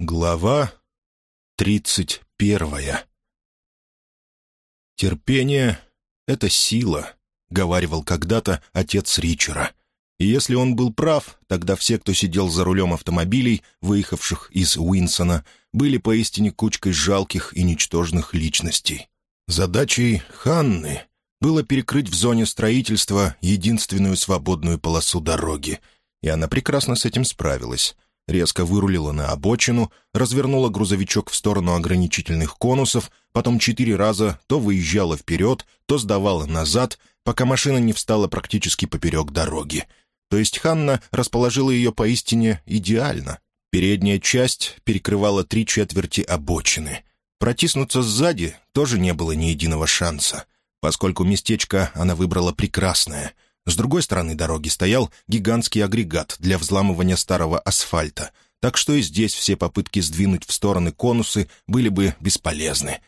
Глава тридцать первая «Терпение — это сила», — говаривал когда-то отец Ричера. И если он был прав, тогда все, кто сидел за рулем автомобилей, выехавших из Уинсона, были поистине кучкой жалких и ничтожных личностей. Задачей Ханны было перекрыть в зоне строительства единственную свободную полосу дороги, и она прекрасно с этим справилась — резко вырулила на обочину, развернула грузовичок в сторону ограничительных конусов, потом четыре раза то выезжала вперед, то сдавала назад, пока машина не встала практически поперек дороги. То есть Ханна расположила ее поистине идеально. Передняя часть перекрывала три четверти обочины. Протиснуться сзади тоже не было ни единого шанса, поскольку местечко она выбрала прекрасное — с другой стороны дороги стоял гигантский агрегат для взламывания старого асфальта, так что и здесь все попытки сдвинуть в стороны конусы были бы бесполезны.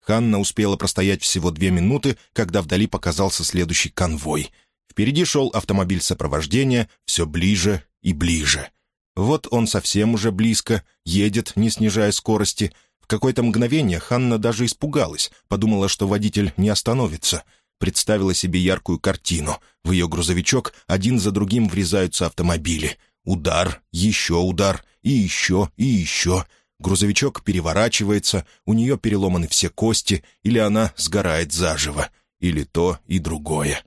Ханна успела простоять всего две минуты, когда вдали показался следующий конвой. Впереди шел автомобиль сопровождения все ближе и ближе. Вот он совсем уже близко, едет, не снижая скорости. В какое-то мгновение Ханна даже испугалась, подумала, что водитель не остановится — представила себе яркую картину. В ее грузовичок один за другим врезаются автомобили. Удар, еще удар, и еще, и еще. Грузовичок переворачивается, у нее переломаны все кости, или она сгорает заживо, или то и другое.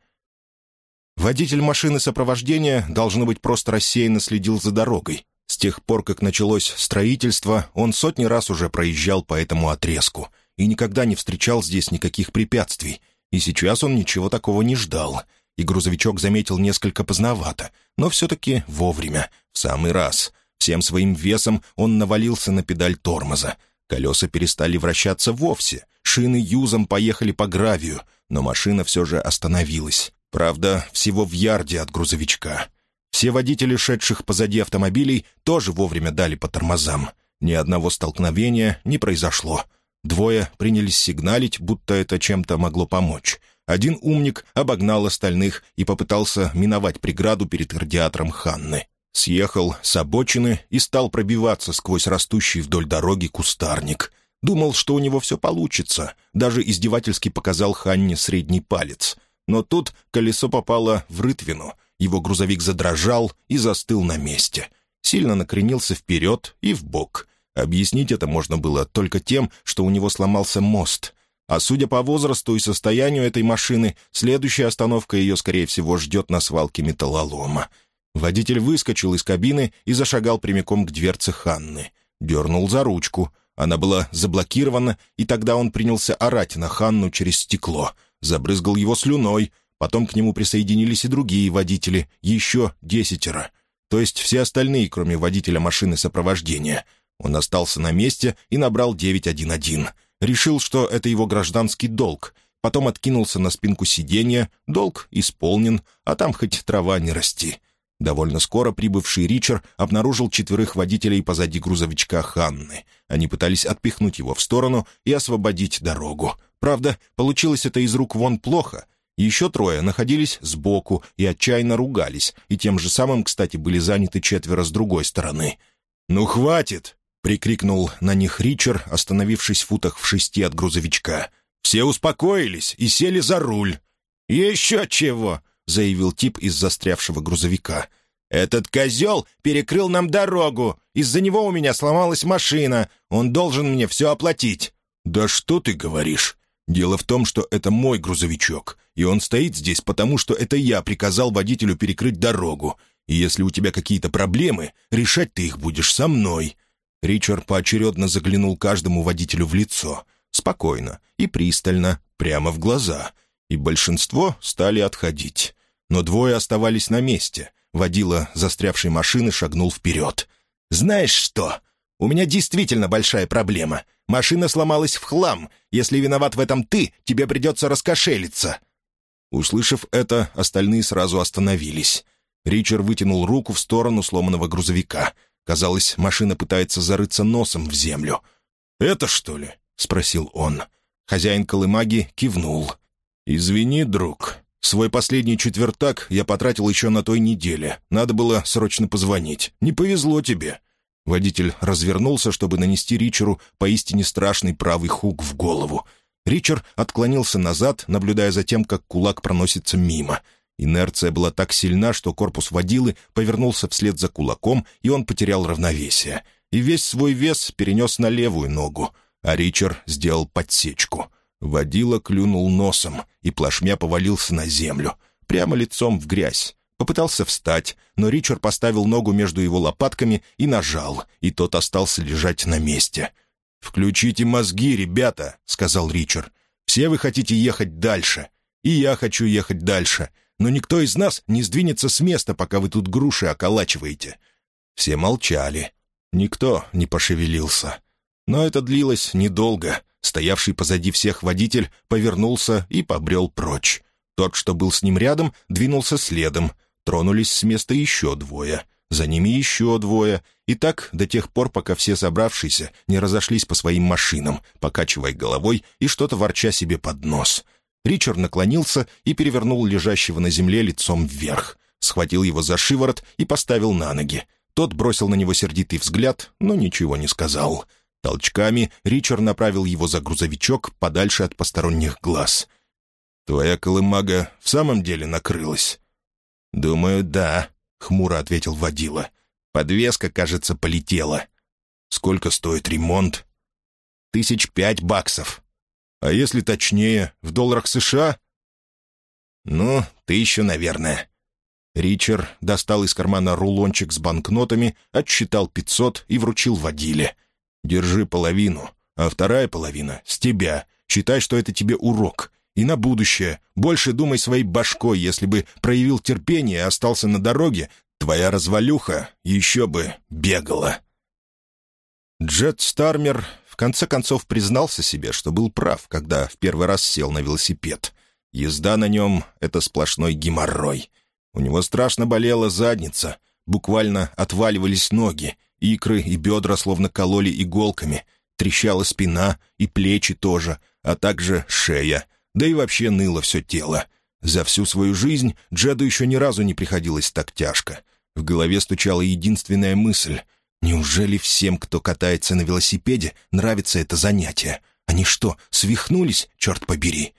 Водитель машины сопровождения, должно быть, просто рассеянно следил за дорогой. С тех пор, как началось строительство, он сотни раз уже проезжал по этому отрезку и никогда не встречал здесь никаких препятствий, и сейчас он ничего такого не ждал. И грузовичок заметил несколько поздновато, но все-таки вовремя, в самый раз. Всем своим весом он навалился на педаль тормоза. Колеса перестали вращаться вовсе. Шины юзом поехали по гравию, но машина все же остановилась. Правда, всего в ярде от грузовичка. Все водители, шедших позади автомобилей, тоже вовремя дали по тормозам. Ни одного столкновения не произошло. Двое принялись сигналить, будто это чем-то могло помочь. Один умник обогнал остальных и попытался миновать преграду перед радиатором Ханны. Съехал с обочины и стал пробиваться сквозь растущий вдоль дороги кустарник. Думал, что у него все получится. Даже издевательски показал Ханне средний палец. Но тут колесо попало в рытвину. Его грузовик задрожал и застыл на месте. Сильно накренился вперед и вбок. Объяснить это можно было только тем, что у него сломался мост. А судя по возрасту и состоянию этой машины, следующая остановка ее, скорее всего, ждет на свалке металлолома. Водитель выскочил из кабины и зашагал прямиком к дверце Ханны. Дернул за ручку. Она была заблокирована, и тогда он принялся орать на Ханну через стекло. Забрызгал его слюной. Потом к нему присоединились и другие водители, еще десятеро. То есть все остальные, кроме водителя машины сопровождения — он остался на месте и набрал 911. Решил, что это его гражданский долг. Потом откинулся на спинку сиденья. Долг исполнен, а там хоть трава не расти. Довольно скоро прибывший Ричард обнаружил четверых водителей позади грузовичка Ханны. Они пытались отпихнуть его в сторону и освободить дорогу. Правда, получилось это из рук вон плохо. Еще трое находились сбоку и отчаянно ругались, и тем же самым, кстати, были заняты четверо с другой стороны. «Ну, хватит!» — прикрикнул на них Ричард, остановившись в футах в шести от грузовичка. «Все успокоились и сели за руль». «Еще чего!» — заявил тип из застрявшего грузовика. «Этот козел перекрыл нам дорогу. Из-за него у меня сломалась машина. Он должен мне все оплатить». «Да что ты говоришь? Дело в том, что это мой грузовичок, и он стоит здесь потому, что это я приказал водителю перекрыть дорогу. И если у тебя какие-то проблемы, решать ты их будешь со мной». Ричард поочередно заглянул каждому водителю в лицо. Спокойно и пристально, прямо в глаза. И большинство стали отходить. Но двое оставались на месте. Водила застрявшей машины шагнул вперед. «Знаешь что? У меня действительно большая проблема. Машина сломалась в хлам. Если виноват в этом ты, тебе придется раскошелиться». Услышав это, остальные сразу остановились. Ричард вытянул руку в сторону сломанного грузовика — Казалось, машина пытается зарыться носом в землю. «Это что ли?» — спросил он. Хозяин колымаги кивнул. «Извини, друг. Свой последний четвертак я потратил еще на той неделе. Надо было срочно позвонить. Не повезло тебе. Водитель развернулся, чтобы нанести Ричеру поистине страшный правый хук в голову. Ричард отклонился назад, наблюдая за тем, как кулак проносится мимо. Инерция была так сильна, что корпус водилы повернулся вслед за кулаком, и он потерял равновесие. И весь свой вес перенес на левую ногу, а Ричард сделал подсечку. Водила клюнул носом и плашмя повалился на землю, прямо лицом в грязь. Попытался встать, но Ричард поставил ногу между его лопатками и нажал, и тот остался лежать на месте. «Включите мозги, ребята», — сказал Ричард. «Все вы хотите ехать дальше. И я хочу ехать дальше. Но никто из нас не сдвинется с места, пока вы тут груши околачиваете». Все молчали. Никто не пошевелился. Но это длилось недолго. Стоявший позади всех водитель повернулся и побрел прочь. Тот, что был с ним рядом, двинулся следом — Тронулись с места еще двое. За ними еще двое. И так до тех пор, пока все собравшиеся не разошлись по своим машинам, покачивая головой и что-то ворча себе под нос. Ричард наклонился и перевернул лежащего на земле лицом вверх. Схватил его за шиворот и поставил на ноги. Тот бросил на него сердитый взгляд, но ничего не сказал. Толчками Ричард направил его за грузовичок подальше от посторонних глаз. «Твоя колымага в самом деле накрылась?» «Думаю, да», — хмуро ответил водила. «Подвеска, кажется, полетела». «Сколько стоит ремонт?» «Тысяч пять баксов». «А если точнее, в долларах США?» «Ну, тысячу, наверное». Ричард достал из кармана рулончик с банкнотами, отсчитал пятьсот и вручил водиле. «Держи половину, а вторая половина — с тебя. Считай, что это тебе урок. И на будущее. Больше думай своей башкой, если бы проявил терпение и остался на дороге, твоя развалюха еще бы бегала». Джет Стармер конце концов признался себе, что был прав, когда в первый раз сел на велосипед. Езда на нем — это сплошной геморрой. У него страшно болела задница, буквально отваливались ноги, икры и бедра словно кололи иголками, трещала спина и плечи тоже, а также шея — да и вообще ныло все тело. За всю свою жизнь Джеду еще ни разу не приходилось так тяжко. В голове стучала единственная мысль. Неужели всем, кто катается на велосипеде, нравится это занятие? Они что, свихнулись, черт побери?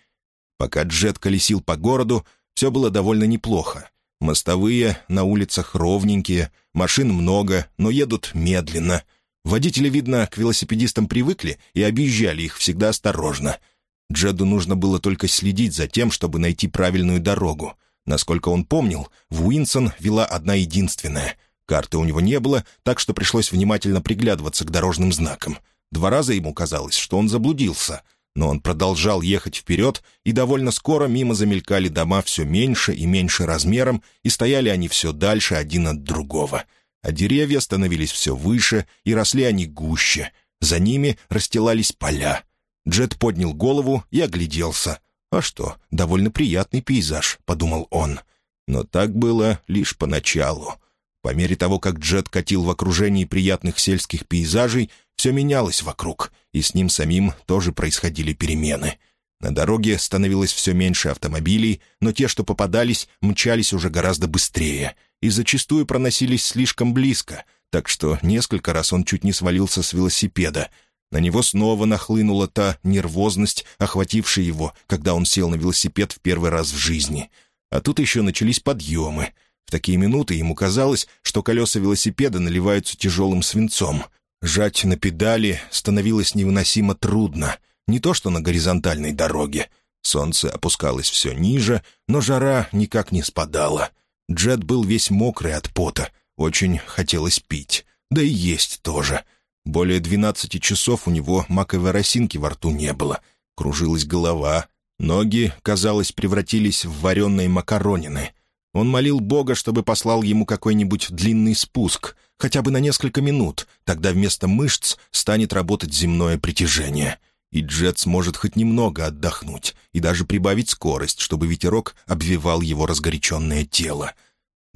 Пока Джет колесил по городу, все было довольно неплохо. Мостовые на улицах ровненькие, машин много, но едут медленно. Водители, видно, к велосипедистам привыкли и объезжали их всегда осторожно — Джеду нужно было только следить за тем, чтобы найти правильную дорогу. Насколько он помнил, в Уинсон вела одна единственная. Карты у него не было, так что пришлось внимательно приглядываться к дорожным знакам. Два раза ему казалось, что он заблудился, но он продолжал ехать вперед, и довольно скоро мимо замелькали дома все меньше и меньше размером, и стояли они все дальше один от другого. А деревья становились все выше, и росли они гуще. За ними расстилались поля — Джет поднял голову и огляделся. «А что, довольно приятный пейзаж», — подумал он. Но так было лишь поначалу. По мере того, как Джет катил в окружении приятных сельских пейзажей, все менялось вокруг, и с ним самим тоже происходили перемены. На дороге становилось все меньше автомобилей, но те, что попадались, мчались уже гораздо быстрее и зачастую проносились слишком близко, так что несколько раз он чуть не свалился с велосипеда — на него снова нахлынула та нервозность, охватившая его, когда он сел на велосипед в первый раз в жизни. А тут еще начались подъемы. В такие минуты ему казалось, что колеса велосипеда наливаются тяжелым свинцом. Жать на педали становилось невыносимо трудно. Не то что на горизонтальной дороге. Солнце опускалось все ниже, но жара никак не спадала. Джет был весь мокрый от пота. Очень хотелось пить. Да и есть тоже — более двенадцати часов у него маковой росинки во рту не было. Кружилась голова. Ноги, казалось, превратились в вареные макаронины. Он молил Бога, чтобы послал ему какой-нибудь длинный спуск, хотя бы на несколько минут, тогда вместо мышц станет работать земное притяжение. И Джет сможет хоть немного отдохнуть и даже прибавить скорость, чтобы ветерок обвивал его разгоряченное тело.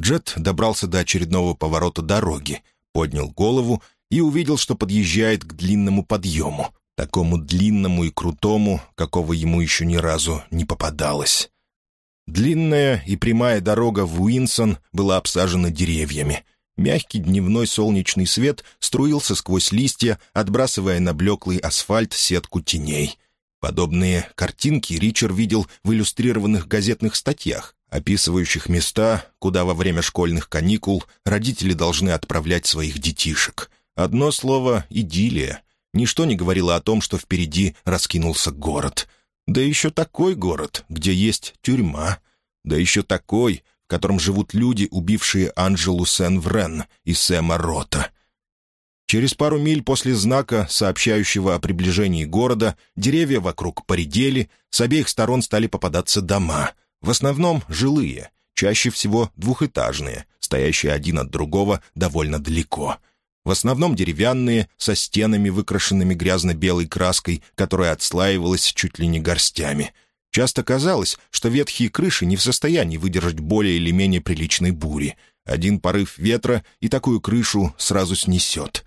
Джет добрался до очередного поворота дороги, поднял голову и увидел, что подъезжает к длинному подъему, такому длинному и крутому, какого ему еще ни разу не попадалось. Длинная и прямая дорога в Уинсон была обсажена деревьями. Мягкий дневной солнечный свет струился сквозь листья, отбрасывая на блеклый асфальт сетку теней. Подобные картинки Ричард видел в иллюстрированных газетных статьях, описывающих места, куда во время школьных каникул родители должны отправлять своих детишек. Одно слово — идиллия. Ничто не говорило о том, что впереди раскинулся город. Да еще такой город, где есть тюрьма. Да еще такой, в котором живут люди, убившие Анджелу Сен-Врен и Сэма Рота. Через пару миль после знака, сообщающего о приближении города, деревья вокруг поредели, с обеих сторон стали попадаться дома. В основном жилые, чаще всего двухэтажные, стоящие один от другого довольно далеко. В основном деревянные, со стенами, выкрашенными грязно-белой краской, которая отслаивалась чуть ли не горстями — Часто казалось, что ветхие крыши не в состоянии выдержать более или менее приличной бури. Один порыв ветра и такую крышу сразу снесет.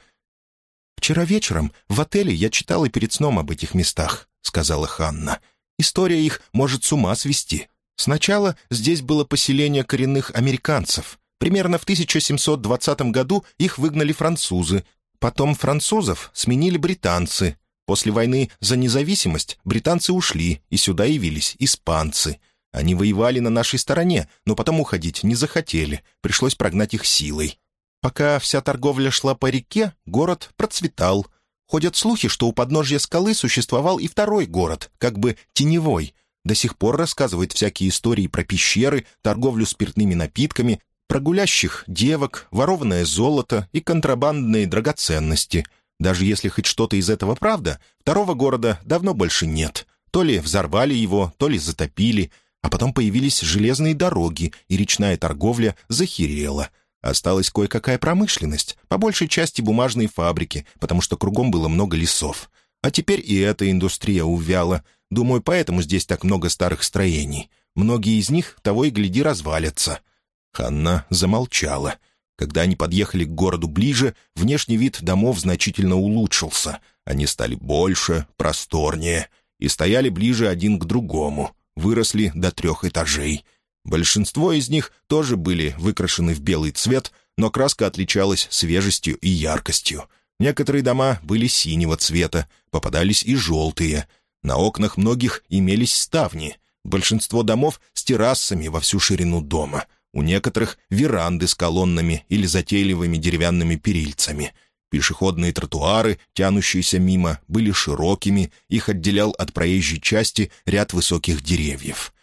«Вчера вечером в отеле я читала перед сном об этих местах», — сказала Ханна. «История их может с ума свести. Сначала здесь было поселение коренных американцев. Примерно в 1720 году их выгнали французы. Потом французов сменили британцы. После войны за независимость британцы ушли, и сюда явились испанцы. Они воевали на нашей стороне, но потом уходить не захотели, пришлось прогнать их силой. Пока вся торговля шла по реке, город процветал. Ходят слухи, что у подножья скалы существовал и второй город, как бы теневой. До сих пор рассказывают всякие истории про пещеры, торговлю спиртными напитками, про гулящих девок, ворованное золото и контрабандные драгоценности — даже если хоть что-то из этого правда, второго города давно больше нет. То ли взорвали его, то ли затопили, а потом появились железные дороги, и речная торговля захерела. Осталась кое-какая промышленность, по большей части бумажные фабрики, потому что кругом было много лесов. А теперь и эта индустрия увяла. Думаю, поэтому здесь так много старых строений. Многие из них того и гляди развалятся. Ханна замолчала — когда они подъехали к городу ближе, внешний вид домов значительно улучшился. Они стали больше, просторнее и стояли ближе один к другому, выросли до трех этажей. Большинство из них тоже были выкрашены в белый цвет, но краска отличалась свежестью и яркостью. Некоторые дома были синего цвета, попадались и желтые. На окнах многих имелись ставни. Большинство домов с террасами во всю ширину дома — у некоторых — веранды с колоннами или затейливыми деревянными перильцами. Пешеходные тротуары, тянущиеся мимо, были широкими, их отделял от проезжей части ряд высоких деревьев.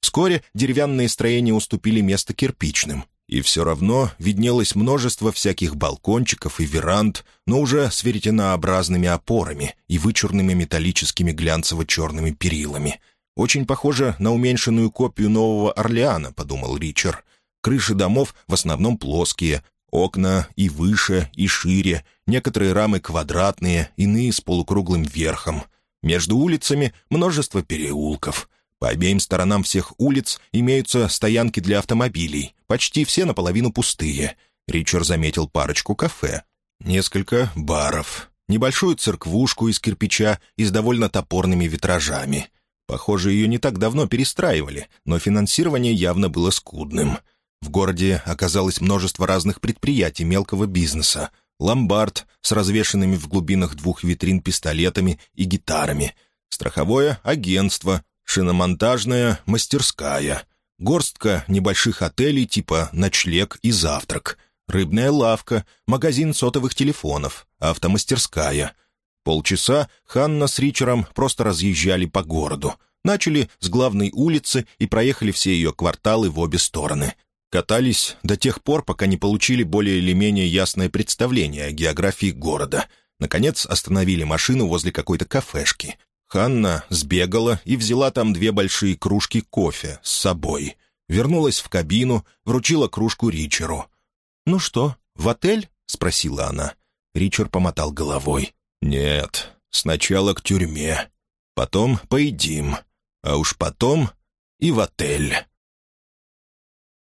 Вскоре деревянные строения уступили место кирпичным, и все равно виднелось множество всяких балкончиков и веранд, но уже с веретенообразными опорами и вычурными металлическими глянцево-черными перилами. «Очень похоже на уменьшенную копию Нового Орлеана», — подумал Ричард. Крыши домов в основном плоские, окна и выше, и шире, некоторые рамы квадратные, иные с полукруглым верхом. Между улицами множество переулков. По обеим сторонам всех улиц имеются стоянки для автомобилей, почти все наполовину пустые. Ричард заметил парочку кафе, несколько баров, небольшую церквушку из кирпича и с довольно топорными витражами. Похоже, ее не так давно перестраивали, но финансирование явно было скудным — в городе оказалось множество разных предприятий мелкого бизнеса. Ломбард с развешенными в глубинах двух витрин пистолетами и гитарами. Страховое агентство, шиномонтажная мастерская. Горстка небольших отелей типа «Ночлег» и «Завтрак». Рыбная лавка, магазин сотовых телефонов, автомастерская. Полчаса Ханна с Ричером просто разъезжали по городу. Начали с главной улицы и проехали все ее кварталы в обе стороны. Катались до тех пор, пока не получили более или менее ясное представление о географии города. Наконец остановили машину возле какой-то кафешки. Ханна сбегала и взяла там две большие кружки кофе с собой. Вернулась в кабину, вручила кружку Ричеру. «Ну что, в отель?» — спросила она. Ричард помотал головой. «Нет, сначала к тюрьме. Потом поедим. А уж потом и в отель».